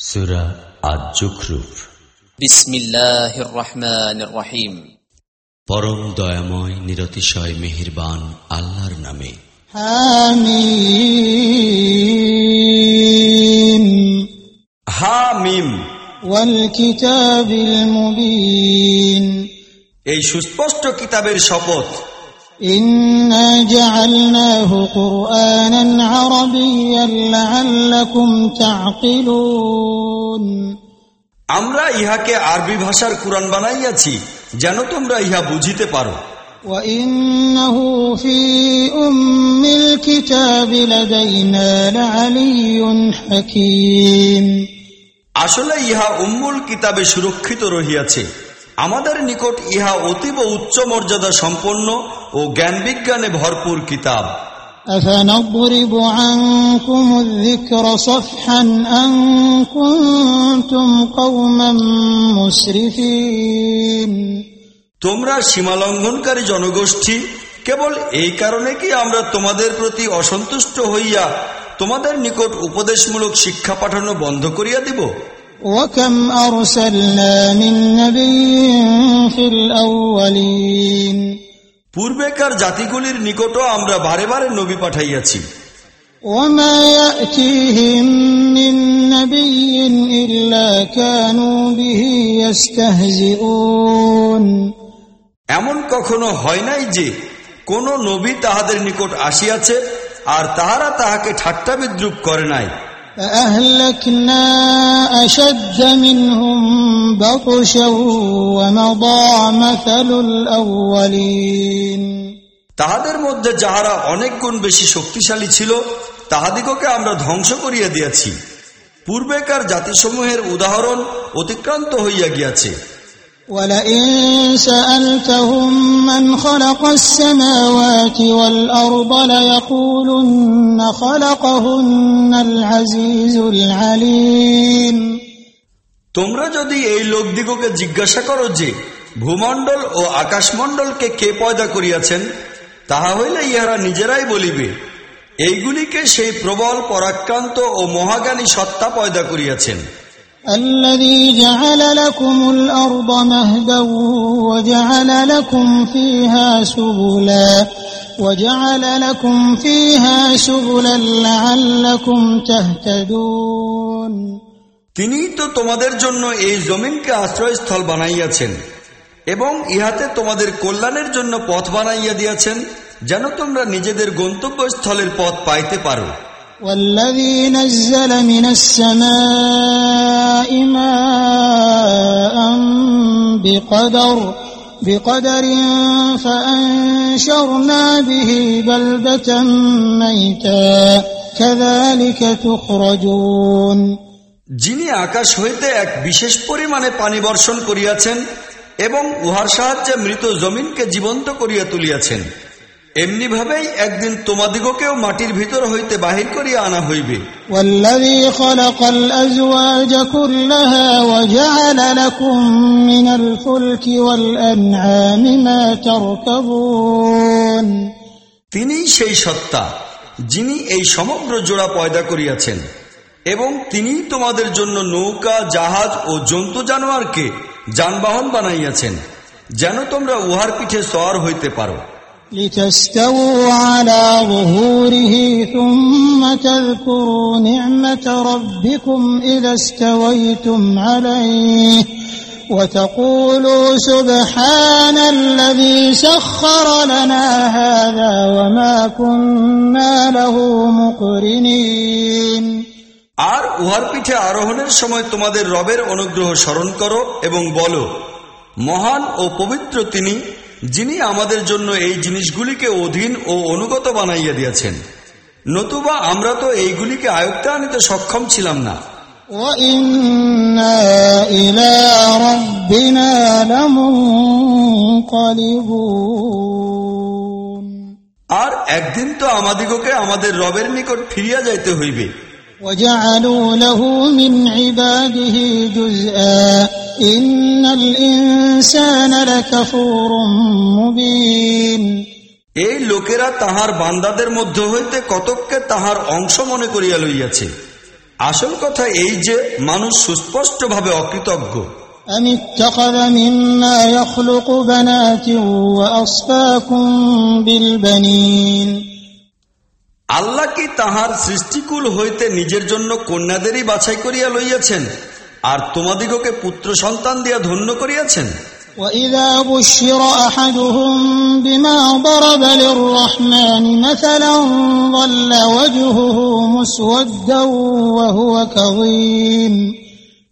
সুরা পরম দয়াময় নিরতিশয় মেহিরবান আল্লাহর নামে। হামিম। হামিম। এই সুস্পষ্ট কিতাবের শপথ إنا جعلناه قرآنا عربيا لعلكم تعقلون আমরা ইহাকে আরবি ভাষার কুরআন বানাইয়াছি যেন তোমরা ইহা বুঝিতে পারো وإنه في أم الكتاب لدينا لعلي حكيم আসলে ইহা উম্মুল কিতাবে সুরক্ষিত রহিয়াছে আমাদের নিকট ইহা অতীব উচ্চ মর্যাদা সম্পন্ন ও জ্ঞান বিজ্ঞানে ভরপুর কিতাব أفنضرب عنكم الذكر صفحا أن كنتم قوما مسرفين তোমরা সীমালঙ্ঘনকারী জনগোষ্ঠী কেবল এই কারণে কি আমরা তোমাদের প্রতি অসন্তুষ্ট হইয়া তোমাদের নিকট উপদেশমূলক শিক্ষা পাঠানো বন্ধ করিয়া দিব وكم أرسلنا من نبي في الأولين পূর্বেকার জাতিগুলির নিকটও আমরা বারে বারে নবী পাঠাইয়াছি وما يأتيهم من نبي إلا كانوا به يستهزئون এমন কখনো হয় নাই যে কোন নবী তাহাদের নিকট আসিয়াছে আর তাহারা তাহাকে ঠাট্টা বিদ্রুপ করে নাই فأهلكنا أشد منهم بطشا ومضى مثل الأولين তাহাদের মধ্যে যাহারা অনেক গুণ বেশি শক্তিশালী ছিল তাহাদিগকে আমরা ধ্বংস করিয়া দিয়াছি পূর্বেকার জাতিসমূহের উদাহরণ অতিক্রান্ত হইয়া গিয়াছে ولئن سألتهم من خلق السماوات والأرض ليقولن خلقهن العزيز العليم তোমরা যদি এই লোকদিগকে জিজ্ঞাসা করো যে ভূমণ্ডল ও আকাশমণ্ডলকে কে পয়দা করিয়াছেন তাহা হইলে ইহারা নিজেরাই বলিবে এইগুলিকে সেই প্রবল পরাক্রান্ত ও মহাজ্ঞানী সত্তা পয়দা করিয়াছেন الذي جعل لكم الأرض مهدا وجعل لكم فيها سبلا وجعل لكم فيها سبلا لعلكم تهتدون তিনিই তো তোমাদের জন্য এই জমিনকে আশ্রয়স্থল বানাইয়াছেন এবং ইহাতে তোমাদের কল্যাণের জন্য পথ বানাইয়া দিয়াছেন যেন তোমরা নিজেদের গন্তব্যস্থলের পথ পাইতে পারো والذي نزل من السماء ماء بقدر بقدر فأنشرنا به بلدة ميتا كذلك تخرجون যিনি আকাশ হইতে এক বিশেষ পরিমাণে পানি বর্ষণ করিয়াছেন এবং উহার সাহায্যে মৃত জমিনকে জীবন্ত করিয়া তুলিয়াছেন এমনিভাবেই একদিন তোমাদিগকেও মাটির ভিতর হইতে বাহির করিয়া আনা হইবে। তিনি সেই সত্তা যিনি এই সমগ্র জোড়া পয়দা করিয়াছেন। এবং তিনি তোমাদের জন্য নৌকা জাহাজ ও জন্তু জানোয়ারকে যানবাহন বানাইয়াছেন যেন তোমরা উহার পিঠে সওয়ার হইতে পারো। لتستووا على ظهوره ثم تذكروا نعمة ربكم إذا استويتم عليه وتقولوا سبحان الذي سخر لنا هذا وما كنا له مقرنين আর উহার পিঠে আরোহণের সময় তোমাদের রবের অনুগ্রহ স্মরণ করো এবং বলো মহান ও পবিত্র তিনি যিনি আমাদের জন্য এই জিনিসগুলিকে অধীন ও অনুগত বানাইয়া দিয়েছেন নতুবা আমরা তো এইগুলিকে আয়ত্তে আনিতে সক্ষম ছিলাম না وإنا إلى ربنا لمنقلبون আর একদিন তো আমাদিগকে আমাদের রবের নিকট ফিরিয়া যাইতে হইবে وجعلوا له من عباده جزءا এই লোকেরা তাহার বান্দাদের মধ্য হইতে কতককে তাহার অংশ মনে করিয়া লইয়াছে। আসল কথা এই যে মানুষ সুস্পষ্টভাবে অকৃতজ্ঞ। আমি আল্লাহ কি তাহার সৃষ্টিকুল হইতে নিজের জন্য কন্যাদেরই বাছাই করিয়া লইয়াছেন? আর তোমাদিগকে পুত্র সন্তান দিয়া ধন্য করিয়াছেন وإذا بشر أحدهم بما ضرب للرحمن مثلا ظل وجهه مسودا وهو كظيم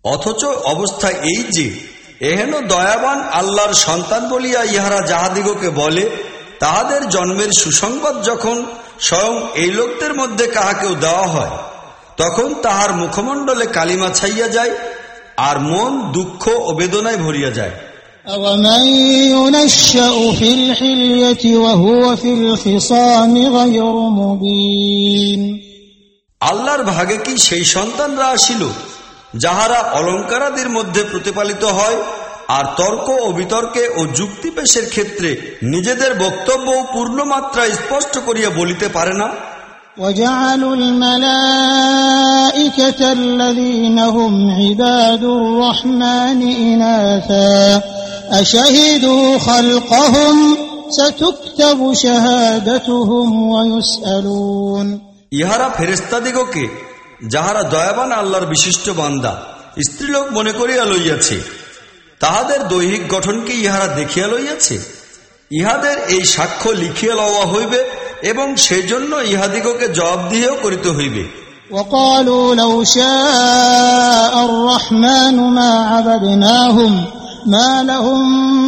অথচ অবস্থা এই যে এহেন দয়াবান আল্লাহর সন্তান বলিয়া ইহারা যাহাদিগকে বলে তাহাদের জন্মের সুসংবাদ যখন স্বয়ং এই লোকদের মধ্যে কাহাকেও দেওয়া হয় তখন তাহার মুখমণ্ডলে কালিমা ছাইয়া যায় আর মন দুঃখ ও বেদনায় ভরিয়া যায়। আল্লাহর ভাগে কি সেই সন্তানরা আসিল যাহারা অলঙ্কারাদির মধ্যে প্রতিপালিত হয় আর তর্ক ও বিতর্কে ও যুক্তিপেশের ক্ষেত্রে নিজেদের বক্তব্য পূর্ণ মাত্রায় স্পষ্ট করিয়া বলিতে পারে না? وجعلوا الملائكة الذين هم عباد الرحمن إناثا أشهدوا خلقهم ستكتب شهادتهم ويسألون ইহারা ফেরেস্তাদিগকে যাহারা দয়াবান আল্লাহর বিশিষ্ট বান্দা স্ত্রীলোক মনে করিয়া লইয়াছে তাহাদের দৈহিক গঠনকে ইহারা দেখিয়া লইয়াছে ইহাদের এই সাক্ষ্য লিখিয়া লওয়া হইবে এবং সেজন্য ইহাদিগকে জবাবদিহিও করিতে হইবে وقالوا لو شاء الرحمن ما عبدناهم ما لهم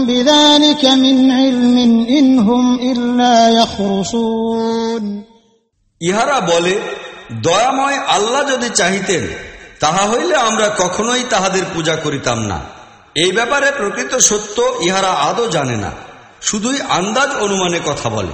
بذلك من علم إن هم إلا يخرصون ইহারা বলে দয়াময় আল্লাহ যদি চাহিতেন তাহা হইলে আমরা কখনোই তাহাদের পূজা করিতাম না এই ব্যাপারে প্রকৃত সত্য ইহারা আদৌ জানে না শুধুই আন্দাজ অনুমানে কথা বলে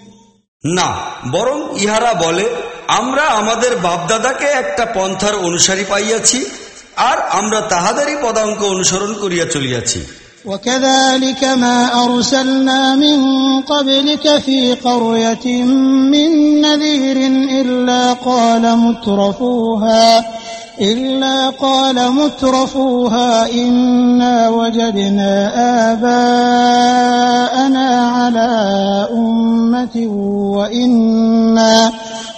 না বরং ইহারা বলে আমরা আমাদের বাপদাদাকে একটা পন্থার অনুসারী পাইয়াছি আর আমরা তাহাদেরই পদাঙ্ক অনুসরণ করিয়া চলিয়াছি وكذلك ما أرسلنا من قبلك في قرية من نذير إلا قال مترفوها إلا قال مترفوها إنا وجدنا آباءنا على أمة وإنا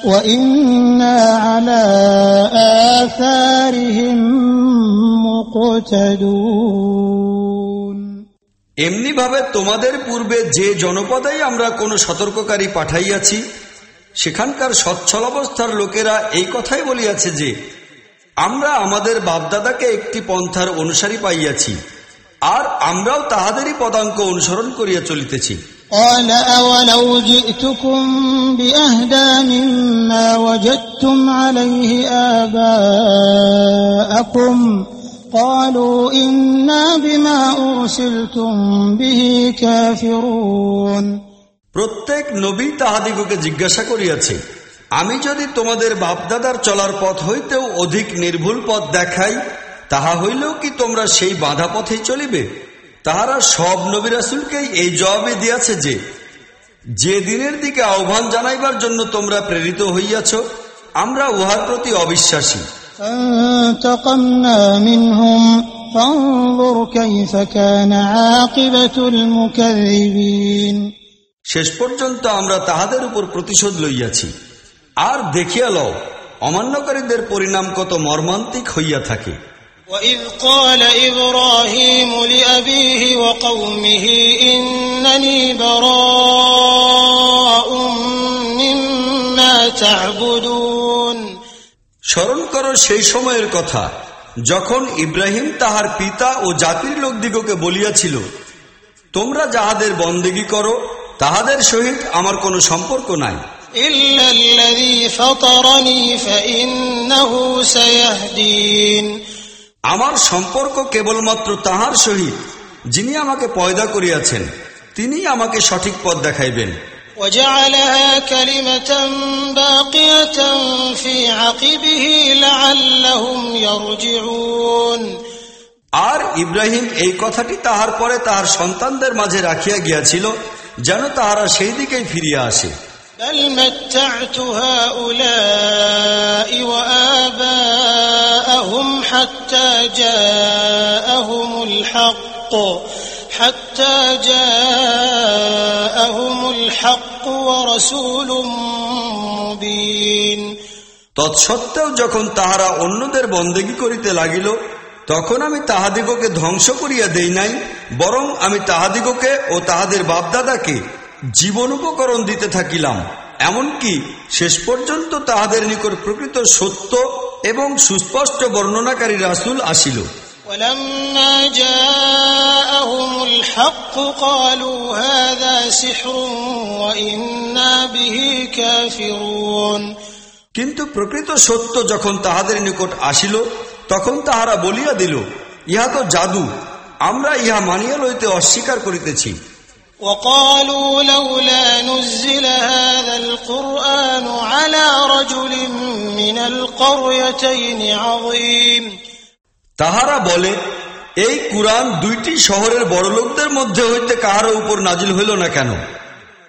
وإنا على آثارهم مقتدون এমনি ভাবে তোমাদের পূর্বে যে জনপদেই আমরা কোনো সতর্ককারী পাঠাইয়াছি সেখানকার সচ্ছল অবস্থার লোকেরা এই কথাই বলিয়াছে যে আমরা আমাদের বাপদাদাকে একটি পন্থার অনুসারী পাইয়াছি আর আমরাও তাহাদেরই পদাঙ্ক অনুসরণ করিয়া চলিতেছি قال أولو جئتكم بأهدى مما وجدتم عليه آباءكم قالوا إنا بما أرسلتم به كافرون প্রত্যেক নবী তাহাদিগকে জিজ্ঞাসা করিয়াছে আমি যদি তোমাদের বাপদাদার চলার পথ হইতেও অধিক নির্ভুল পথ দেখাই তাহা হইলেও কি তোমরা সেই বাধা পথেই চলিবে? তাহারা সব নবিরাসুলকেই এই জবাবে দিয়াছে যে যে দিনের দিকে আহ্বান জানাইবার জন্য তোমরা প্রেরিত হইয়াছ আমরা উহার প্রতি অবিশ্বাসী। শেষ পর্যন্ত আমরা তাহাদের উপর প্রতিশোধ লইয়াছি। আর দেখিয়া লও অমান্যকারীদের পরিণাম কত মর্মান্তিক হইয়া থাকে وإذ قال إبراهيم لأبيه وقومه إنني براء مما تعبدون স্মরণ করো সেই সময়ের কথা যখন ইব্রাহিম তাহার পিতা ও জাতির লোকদিগকে বলিয়াছিল তোমরা যাহাদের বন্দেগী করো তাহাদের সহিত আমার কোনো সম্পর্ক নাই إلا الذي فطرني فإنه سيهدين আমার সম্পর্ক কেবলমাত্র তাহার সহিত যিনি আমাকে পয়দা করিয়াছেন তিনি আমাকে সঠিক পথ দেখাইবেন وجعلها كلمة باقية في عقبه لعلهم يرجعون আর ইব্রাহিম এই কথাটি তাহার পরে তাহার সন্তানদের মাঝে রাখিয়া গিয়াছিল যেন তাহারা সেই দিকেই ফিরিয়া আসে بل متعت هؤلاء وآباءهم حتى جاءهم الحق حتى جاءهم الحق ورسول مبين তৎসত্ত্বেও যখন তাহারা অন্যদের বন্দেগী করিতে লাগিল তখন আমি তাহাদিগকে ধ্বংস করিয়া দেই নাই বরং আমি তাহাদিগকে ও তাহাদের বাপদাদাকে জীবন উপকরণ দিতে থাকিলাম এমনকি শেষ পর্যন্ত তাহাদের নিকট প্রকৃত সত্য এবং সুস্পষ্ট বর্ণনাকারী রাসুল আসিল ولما جاءهم الحق قالوا هذا سحر وإنا به كافرون কিন্তু প্রকৃত সত্য যখন তাহাদের নিকট আসিল তখন তাহারা বলিয়া দিল ইহা তো জাদু আমরা ইহা মানিয়া লইতে অস্বীকার করিতেছি وقالوا لولا نزل هذا القرآن على رجل من القريتين عظيم তাহারা বলে এই কুরআন দুইটি শহরের বড়লোকদের মধ্যে হইতে কাহার উপর নাজিল হইল না কেন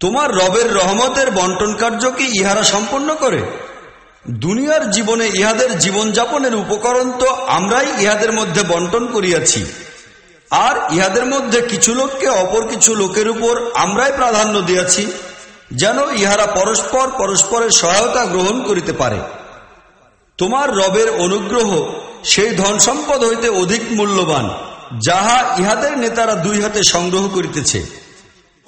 তোমার রবের রহমতের বন্টন কার্য কি ইহারা সম্পন্ন করে? দুনিয়ার জীবনে ইহাদের জীবনযাপনের উপকরণ তো আমরাই ইহাদের মধ্যে বন্টন করিয়াছি। আর ইহাদের মধ্যে কিছু লোককে অপর কিছু লোকের উপর আমরাই প্রাধান্য দিয়াছি, যেন ইহারা পরস্পর পরস্পরের সহায়তা গ্রহণ করিতে পারে। তোমার রবের অনুগ্রহ সেই ধন সম্পদ হইতে অধিক মূল্যবান, যাহা ইহাদের নেতারা দুই হাতে সংগ্রহ করিতেছে।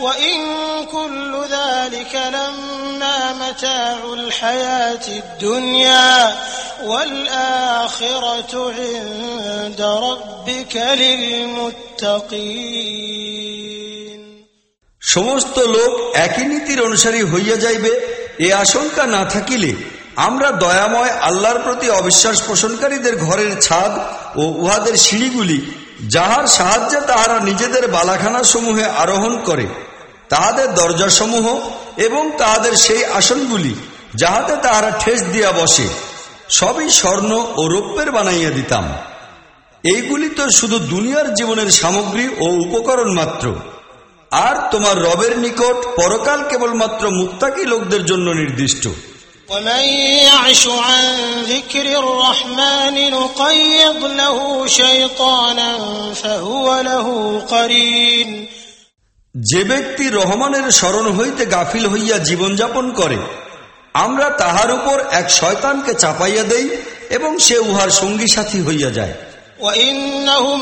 وإن كل ذلك لما متاع الحياة الدنيا والآخرة عند ربك للمتقين সমস্ত লোক একই নীতির অনুসারী হইয়া যাইবে এ আশঙ্কা না থাকিলে আমরা দয়াময় আল্লাহর প্রতি অবিশ্বাস পোষণকারীদের ঘরের ছাদ ও উহাদের সিঁড়িগুলি যাহার সাহায্যে তাহারা নিজেদের বালাখানা সমূহে আরোহণ করে, তাহাদের দরজাসমূহ এবং তাহাদের সেই আসনগুলি যাহাতে তাহারা ঠেস দিয়া বসে, সবই স্বর্ণ ও রৌপ্যের বানাইয়া দিতাম। এইগুলি তো শুধু দুনিয়ার জীবনের সামগ্রী ও উপকরণ মাত্র। আর তোমার রবের নিকট পরকাল কেবলমাত্র মুক্তাকি লোকদের জন্য নির্দিষ্ট। ومن يعش عن ذكر الرحمن نقيض له شيطانا فهو له قرين যে ব্যক্তি রহমানের স্মরণ হইতে গাফিল হইয়া জীবনযাপন করে আমরা তাহার উপর এক শয়তানকে চাপাইয়া দেই এবং সে উহার সঙ্গী সাথী হইয়া যায় وإنهم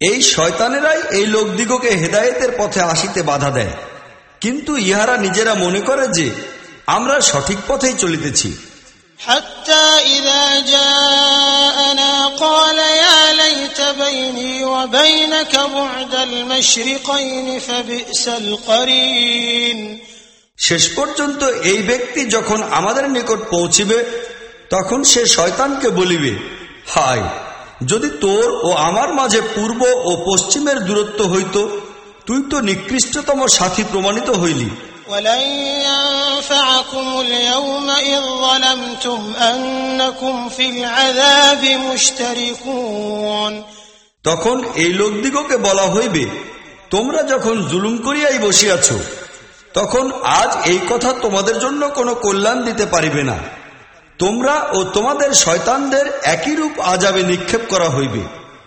এই শয়তানেরাই এই লোকদিগকে হেদায়েতের পথে আসিতে বাধা দেয় কিন্তু ইহারা নিজেরা মনে করে যে আমরা সঠিক পথেই চলিতেছি حتى إذا جاءنا قال يا ليت بيني وبينك بعد المشرقين فبئس القرين শেষ পর্যন্ত এই ব্যক্তি যখন আমাদের নিকট পৌঁছিবে তখন সে শয়তানকে বলিবে হায় যদি তোর ও আমার মাঝে পূর্ব ও পশ্চিমের দূরত্ব হইত তুই তো নিকৃষ্টতম সাথী প্রমাণিত হইলি। তখন এই লোকদিগকে বলা হইবে তোমরা যখন জুলুম করিয়াই বসিয়াছ তখন আজ এই কথা তোমাদের জন্য কোনো কল্যাণ দিতে পারিবে না। তোমরা ও তোমাদের শয়তানদের একই রূপ আজাবে নিক্ষেপ করা হইবে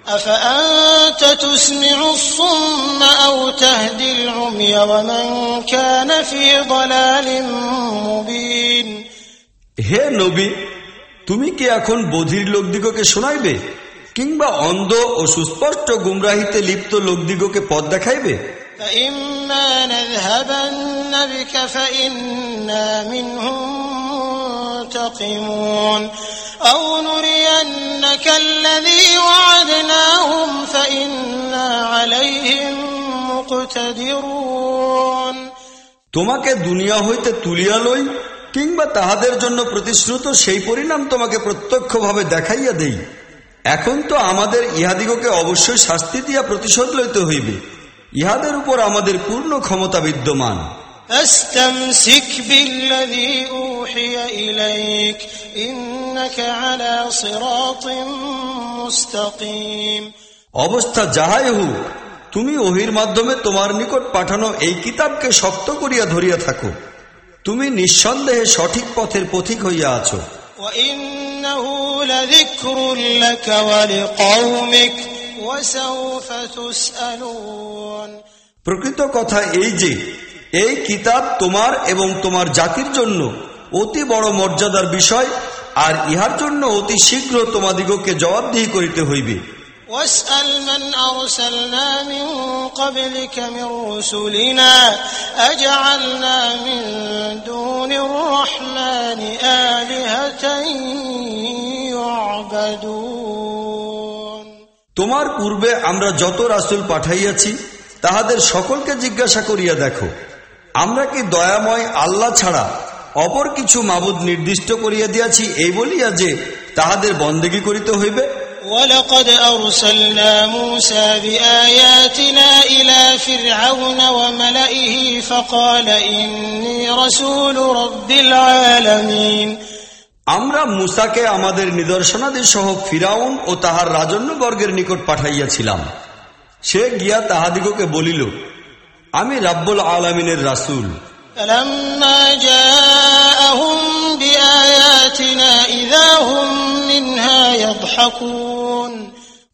أفأنت تسمع الصم أو تهدي العمي ومن كان في ضلال مبين হে নবী তুমি কি এখন বধির লোকদিগকে শোনাইবে কিংবা অন্ধ ও সুস্পষ্ট গুমরাহিতে লিপ্ত লোকদিগকে পথ দেখাইবে فإما نذهبن بك فإنا منهم منتقمون أو نرينك الذي وعدناهم فإنا عليهم مقتدرون তোমাকে দুনিয়া হইতে তুলিয়া লই কিংবা তাহাদের জন্য প্রতিশ্রুত সেই পরিণাম তোমাকে প্রত্যক্ষভাবে দেখাইয়া দেই এখন তো আমাদের ইহাদিগকে অবশ্যই শাস্তি দিয়া প্রতিশোধ লইতে হইবে ইহাদের উপর আমাদের পূর্ণ ক্ষমতা বিদ্যমান فاستمسك بالذي أوحي إليك إنك على صراط مستقيم অবস্থা যাহাই হোক তুমি ওহির মাধ্যমে তোমার নিকট পাঠানো এই কিতাবকে শক্ত করিয়া ধরিয়া থাকো তুমি নিঃসন্দেহে সঠিক পথের পথিক হইয়া আছো وإنه لذكر لك ولقومك وسوف تسألون প্রকৃত কথা এই যে এই কিতাব তোমার এবং তোমার জাতির জন্য অতি বড় মর্যাদার বিষয় আর ইহার জন্য অতি শীঘ্র তোমাদিগকে জবাবদিহি করিতে হইবে واسأل من أرسلنا من قبلك من رسلنا أجعلنا من دون الرحمن آلهة يعبدون তোমার পূর্বে আমরা যত রাসুল পাঠাইয়াছি তাহাদের সকলকে জিজ্ঞাসা করিয়া দেখো আমরা কি দয়াময় আল্লাহ ছাড়া অপর কিছু মাবুদ নির্দিষ্ট করিয়া দিয়াছি এই বলিয়া যে তাহাদের বন্দেগী করিতে হইবে ولقد أرسلنا موسى بآياتنا إلى فرعون وملئه فقال إني رسول رب العالمين আমরা মুসাকে আমাদের নিদর্শনাদি সহ ফিরাউন ও তাহার রাজন্যবর্গের নিকট পাঠাইয়াছিলাম সে গিয়া তাহাদিগকে বলিল আমি রাব্বুল আলমিনের রাসুল فلما جاءهم بآياتنا إذا هم منها يضحكون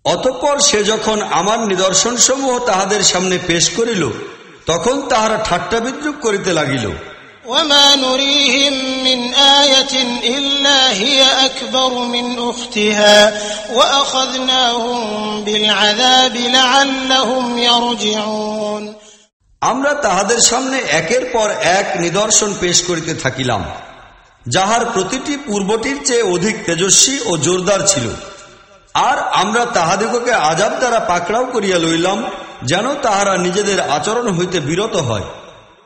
অতঃপর সে যখন আমার নিদর্শন সমূহ তাহাদের সামনে পেশ করিল তখন তাহারা ঠাট্টা বিদ্রুপ করিতে লাগিল وما نريهم من آية إلا هي أكبر من أختها وأخذناهم بالعذاب لعلهم يرجعون আমরা তাহাদের সামনে একের পর এক নিদর্শন পেশ করিতে থাকিলাম যাহার প্রতিটি পূর্বটির চেয়ে অধিক তেজস্বী ও জোরদার ছিল আর আমরা তাহাদিগকে আজাব দ্বারা পাকড়াও করিয়া লইলাম যেন তাহারা নিজেদের আচরণ হইতে বিরত হয়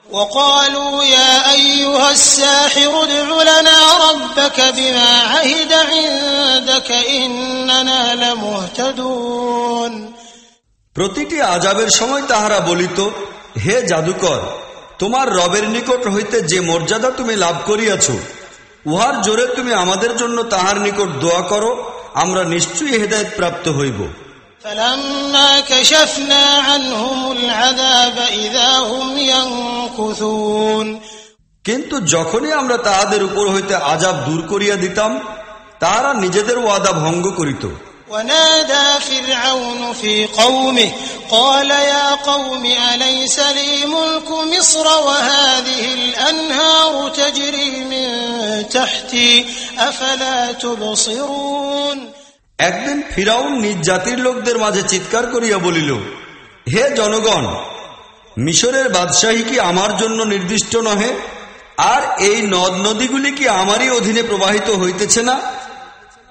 وقالوا يا أيها الساحر ادع لنا ربك بما عهد عندك إننا لمهتدون প্রতিটি আজাবের সময় তাহারা বলিত হে জাদুকর তোমার রবের নিকট হইতে যে মর্যাদা তুমি লাভ করিয়াছ উহার জোরে তুমি আমাদের জন্য তাহার নিকট দোয়া করো আমরা নিশ্চয়ই হেদায়ত প্রাপ্ত হইব। কিন্তু যখনই আমরা তাহাদের উপর হইতে আজাব দূর করিয়া দিতাম তারা নিজেদের ওয়াদা ভঙ্গ করিত। ونادى فرعون في قومه قال يا قوم أليس لي ملك مصر وهذه الأنهار تجري من تحتي أفلا تبصرون একদিন ফিরাউন নিজ জাতির লোকদের মাঝে চিৎকার করিয়া বলিল হে জনগণ মিশরের বাদশাহী কি আমার জন্য নির্দিষ্ট নহে আর এই নদ নদীগুলি কি আমারই অধীনে প্রবাহিত হইতেছে না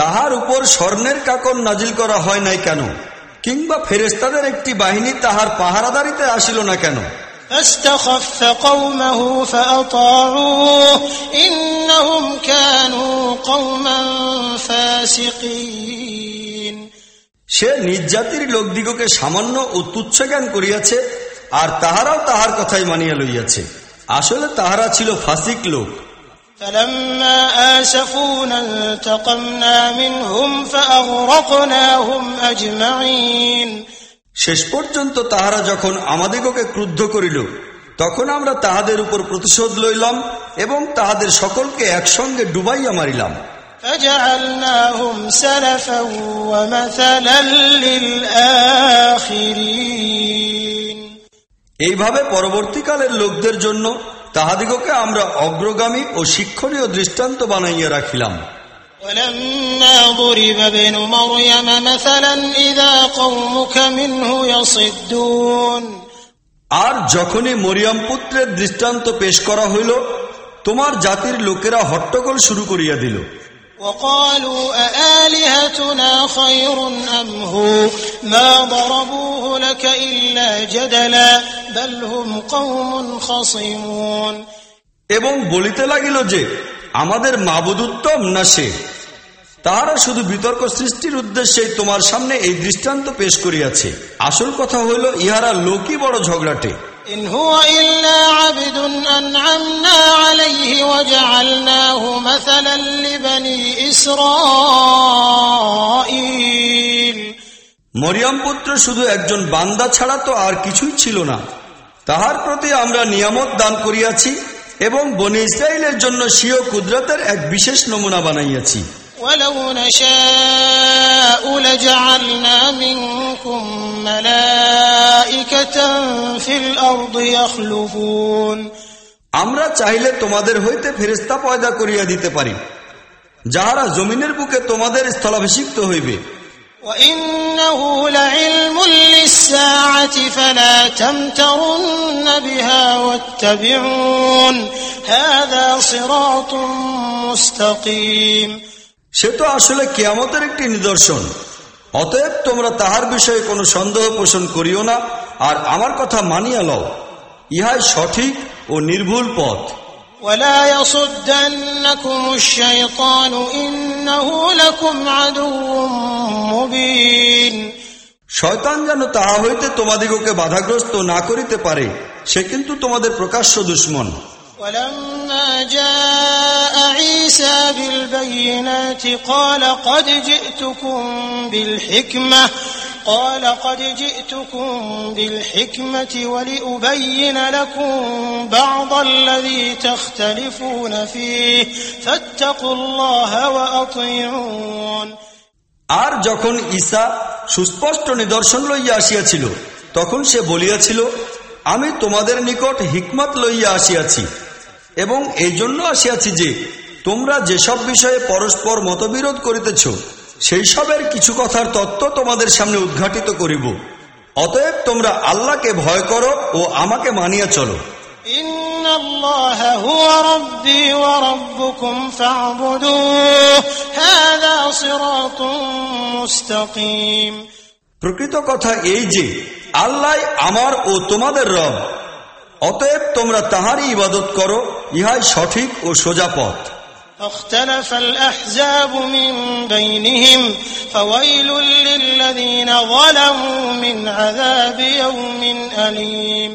তাহার উপর স্বর্ণের কাকর নাজিল করা হয় নাই কেন কিংবা ফেরেস্তাদের একটি বাহিনী তাহার পাহারাদারিতে আসিল না কেন فاستخف قومه فأطاعوه إنهم كانوا قوما فاسقين সে নিজ জাতির লোকদিগকে সামান্য ও তুচ্ছ জ্ঞান করিয়াছে আর তাহারাও তাহার কথাই মানিয়া লইয়াছে আসলে তাহারা ছিল ফাসিক লোক فلما آسفونا انتقمنا منهم فأغرقناهم أجمعين শেষ পর্যন্ত তাহারা যখন আমাদিগকে ক্রুদ্ধ করিল তখন আমরা তাহাদের উপর প্রতিশোধ লইলাম এবং তাহাদের সকলকে একসঙ্গে ডুবাইয়া মারিলাম فجعلناهم سلفا ومثلا للآخرين এইভাবে পরবর্তীকালের লোকদের জন্য তাহাদিগকে আমরা অগ্রগামী ও শিক্ষণীয় দৃষ্টান্ত বানাইয়া রাখিলাম ولما ضرب ابن مريم مثلا إذا قومك منه يصدون আর যখনই মরিয়াম পুত্রের দৃষ্টান্ত পেশ করা হইল তোমার জাতির লোকেরা হট্টগোল শুরু করিয়া দিল وقالوا أآلهتنا خير أم هو ما ضربوه لك إلا جدلا بل هم قوم خصمون এবং বলিতে লাগিল যে আমাদের মাবুদ উত্তম না সে তাহারা শুধু বিতর্ক সৃষ্টির উদ্দেশ্যে তোমার সামনে এই দৃষ্টান্ত পেশ করিয়াছে আসল কথা হইল ইহারা লোকই বড় ঝগড়াটে إن هو إلا عبد أنعمنا عليه وجعلناه مثلا لبني إسرائيل মরিয়াম পুত্র শুধু একজন বান্দা ছাড়া তো আর কিছুই ছিল না তাহার প্রতি আমরা নিয়ামত দান করিয়াছি এবং বনি ইসরায়েলের জন্য স্বীয় কুদরতের এক বিশেষ নমুনা বানাইয়াছি ولو نشاء لجعلنا منكم ملائكة في الأرض يخلفون আমরা চাইলে তোমাদের হইতে ফেরেস্তা পয়দা করিয়া দিতে পারি যাহারা জমিনের বুকে তোমাদের স্থলাভিষিক্ত হইবে وإنه সে তো আসলে কেয়ামতের একটি নিদর্শন। অতএব তোমরা তাহার বিষয়ে কোনো সন্দেহ পোষণ করিও না আর আমার কথা মানিয়া লও। ইহাই সঠিক ও নির্ভুল পথ। শয়তান যেন তাহা হইতে তোমাদিগকে বাধাগ্রস্ত না করিতে পারে সে কিন্তু তোমাদের প্রকাশ্য দুশ্মন। ولما جاء عيسى بالبينات قال قد جئتكم بالحكمة قال قد جئتكم بالحكمة ولأبين لكم بعض الذي تختلفون فيه فاتقوا الله وأطيعون আর যখন ঈসা সুস্পষ্ট নিদর্শন লইয়া আসিয়াছিল তখন সে বলিয়াছিল আমি তোমাদের নিকট হিকমত লইয়া আসিয়াছি এবং এই জন্য আসিয়াছি যে তোমরা যেসব বিষয়ে পরস্পর মতবিরোধ করিতেছ সেই সবের কিছু কথার তত্ত্ব তোমাদের সামনে উদ্ঘাটিত করিব। অতএব তোমরা আল্লাহকে ভয় করো ও আমাকে মানিয়া চলো। প্রকৃত কথা এই যে আল্লাহ আমার ও তোমাদের রব অতএব তোমরা তাহারই ইবাদত করো ইহাই সঠিক ও সোজা পথ فاختلف الأحزاب من بينهم فويل للذين ظلموا من عذاب يوم أليم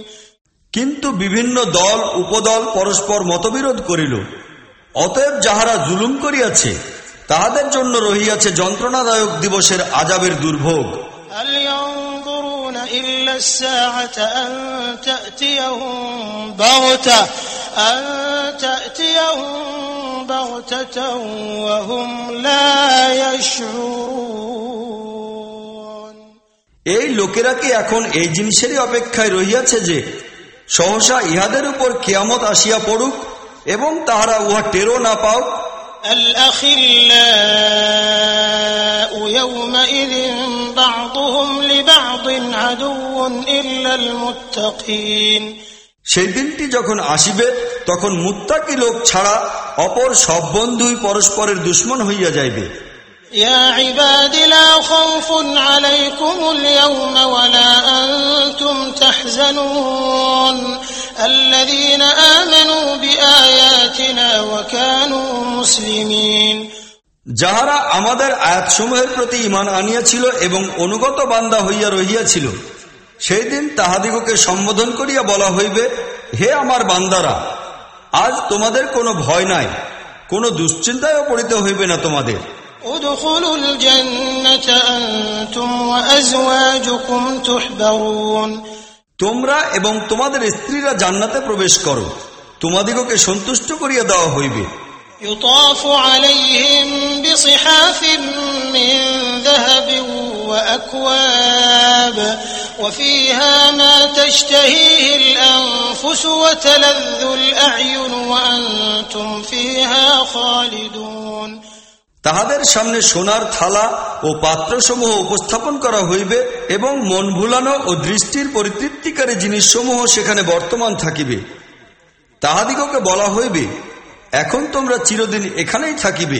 কিন্তু বিভিন্ন দল উপদল পরস্পর মতবিরোধ করিল অতএব যাহারা জুলুম করিয়াছে তাহাদের জন্য রহিয়াছে যন্ত্রণাদায়ক দিবসের আজাবের দুর্ভোগ هل ينظرون إلا الساعة أن تأتيهم بغتة أن تأتيهم بغتة وهم لا يشعرون এই লোকেরা কি এখন এই জিনিসেরই অপেক্ষায় রহিয়াছে যে সহসা ইহাদের উপর কিয়ামত আসিয়া পড়ুক এবং তাহারা উহা টেরো না পাও الأخلاء يومئذ بعضهم সেই দিনটি যখন আসিবে তখন মুত্তাকি লোক ছাড়া অপর সব বন্ধুই পরস্পরের দুশ্মন হইয়া যাইবে يا عباد لا خوف عليكم اليوم ولا أنتم تحزنون الذين آمنوا بآياتنا وكانوا مسلمين যাহারা আমাদের আয়াতসমূহের প্রতি ইমান আনিয়াছিল এবং অনুগত বান্দা হইয়া রহিয়াছিল সেই দিন তাহাদিগকে সম্বোধন করিয়া বলা হইবে হে আমার বান্দারা আজ তোমাদের কোনো ভয় নাই কোনো দুশ্চিন্তায়ও পড়িতে হইবে না তোমাদের ادخلوا الجنة أنتم وأزواجكم تحبرون তোমরা এবং তোমাদের স্ত্রীরা জান্নাতে প্রবেশ করো তোমাদিগকে সন্তুষ্ট করিয়া দেওয়া হইবে يطاف عليهم بصحاف من ذهب وأكواب وفيها ما تشتهيه الأنفس وتلذ الأعين وأنتم فيها خالدون তাহাদের সামনে সোনার থালা ও পাত্রসমূহ উপস্থাপন করা হইবে এবং মন ভুলানো ও দৃষ্টির পরিতৃপ্তিকারী জিনিসসমূহ সেখানে বর্তমান থাকিবে তাহাদিগকে বলা হইবে এখন তোমরা চিরদিন এখানেই থাকিবে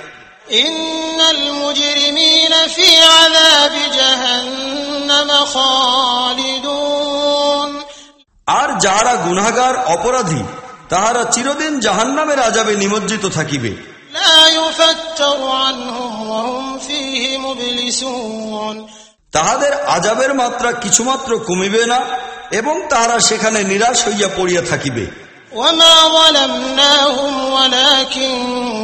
আর যাহারা গুনাগার অপরাধী তাহারা চিরদিন জাহান নামের আজাবে নিমজ্জিত থাকিবে। তাহাদের আজাবের মাত্রা কিছুমাত্র কমিবে না এবং তাহারা সেখানে নিরাশ হইয়া পড়িয়া থাকিবে। وما ظلمناهم ولكن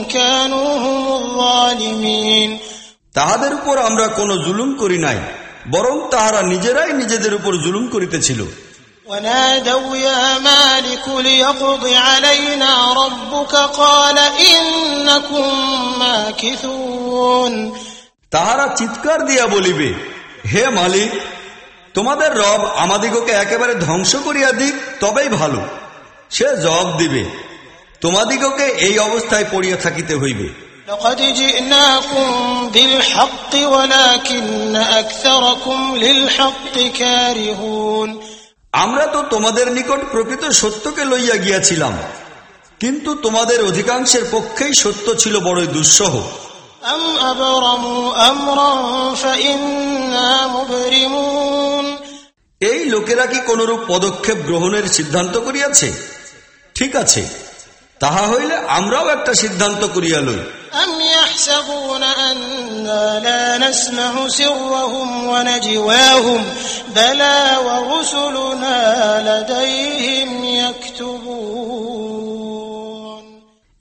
كانوا هم الظالمين তাহাদের উপর আমরা কোনো জুলুম করি নাই বরং তাহারা নিজেরাই নিজেদের উপর জুলুম করিতেছিল ونادوا يا مالك ليقض علينا ربك قال إنكم ماكثون তাহারা চিৎকার দিয়া বলিবে হে মালিক তোমাদের রব আমাদিগকে একেবারে ধ্বংস করিয়া দিক তবেই ভালো সে জবাব দিবে তোমাদিগকে এই অবস্থায় পড়িয়া থাকিতে হইবে। আমরা তো তোমাদের নিকট প্রকৃত সত্যকে লইয়া গিয়াছিলাম কিন্তু তোমাদের অধিকাংশের পক্ষেই সত্য ছিল বড়ই দুঃসহ। এই লোকেরা কি কোনরূপ পদক্ষেপ গ্রহণের সিদ্ধান্ত করিয়াছে? ঠিক আছে। তাহা হইলে আমরাও একটা সিদ্ধান্ত করিয়া লই।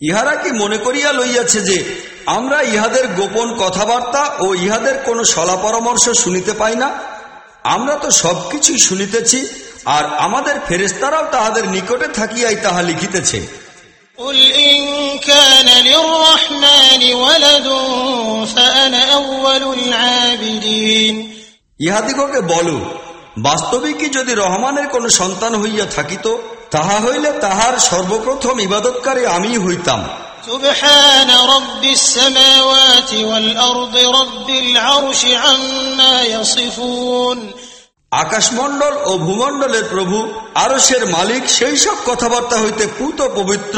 ইহারা কি মনে করিয়া লইয়াছে যে আমরা ইহাদের গোপন কথাবার্তা ও ইহাদের কোনো সলা পরামর্শ শুনিতে পাই না? আমরা তো সবকিছুই শুনিতেছি। আর আমাদের ফেরেস্তারাও তাহাদের নিকটে থাকিয়াই তাহা লিখিতেছে قل إن كان للرحمن ولد فأنا أول العابدين ইহাদিগকে বলো বাস্তবিকই যদি রহমানের কোনো সন্তান হইয়া থাকিত তাহা হইলে তাহার সর্বপ্রথম ইবাদতকারী আমি হইতাম سبحان رب السماوات والأرض رب العرش عما يصفون আকাশমণ্ডল ও ভূমণ্ডলের প্রভু আরসের মালিক সেই সব কথাবার্তা হইতে পুত পবিত্র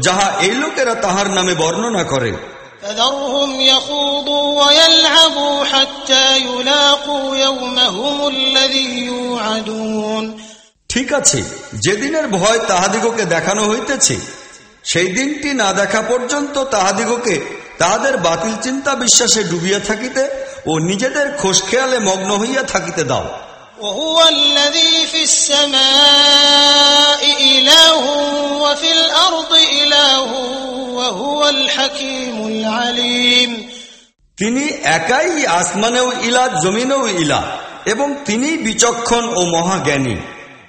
যাহা এই লোকেরা তাহার নামে বর্ণনা করে। ঠিক আছে যেদিনের ভয় তাহাদিগকে দেখানো হইতেছে সেই দিনটি না দেখা পর্যন্ত তাহাদিগকে তাহাদের বাতিল চিন্তা বিশ্বাসে ডুবিয়া থাকিতে ও নিজেদের খোঁজ খেয়ালে মগ্ন হইয়া থাকিতে দাও। وهو الذي في السماء إله وفي الأرض إله وهو الحكيم العليم তিনি একাই আসমানেও ইলা জমিনেও ইলা এবং তিনি বিচক্ষণ ও মহাজ্ঞানী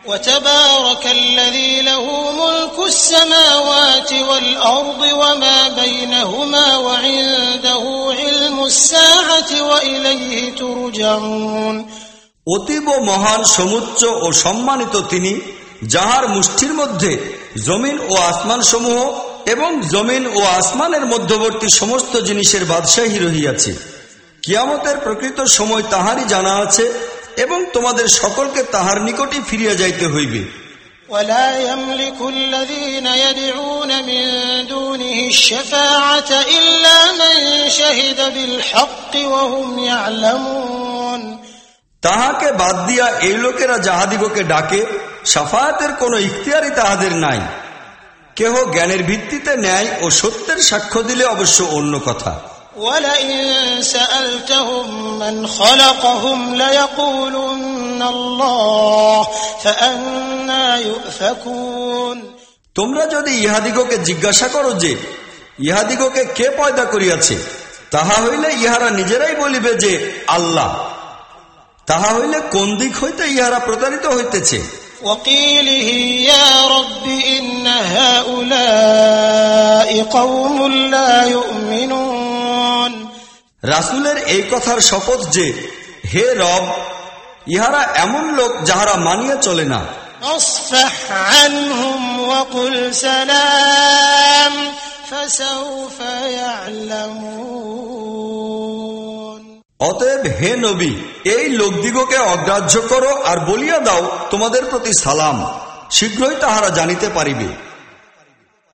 وتبارك الذي له ملك السماوات والأرض وما بينهما وعنده علم الساعة وإليه ترجعون অতীব মহান সমুচ্চ ও সম্মানিত তিনি যাহার মুষ্টির মধ্যে জমিন ও আসমান সমূহ এবং জমিন ও আসমানের মধ্যবর্তী সমস্ত জিনিসের বাদশাহী রহিয়াছে কিয়ামতের প্রকৃত সময় তাহারই জানা আছে এবং তোমাদের সকলকে তাহার নিকটই ফিরিয়া যাইতে হইবে ولا يملك الذين يدعون من دونه الشفاعة إلا من شهد بالحق وهم يعلمون তাহাকে বাদ দিয়া এই লোকেরা যাহাদিগকে ডাকে সাফায়াতের কোনো ইখতিয়ারই তাহাদের নাই। কেহ জ্ঞানের ভিত্তিতে ন্যায় ও সত্যের সাক্ষ্য দিলে অবশ্য অন্য কথা। তোমরা যদি ইহাদিগকে জিজ্ঞাসা করো যে ইহাদিগকে কে পয়দা করিয়াছে তাহা হইলে ইহারা নিজেরাই বলিবে যে আল্লাহ। তাহা হইলে কোন দিক হইতে ইহারা প্রতারিত হইতেছে وقيله يا رب إن هؤلاء قوم لا يؤمنون রাসুলের এই কথার শপথ যে হে রব ইহারা এমন লোক যাহারা মানিয়া চলে না فاصفح عنهم وقل سلام فسوف يعلمون অতএব হে নবী, এই লোকদিগকে অগ্রাহ্য করো আর বলিয়া দাও তোমাদের প্রতি সালাম। শীঘ্রই তাহারা জানিতে পারিবে।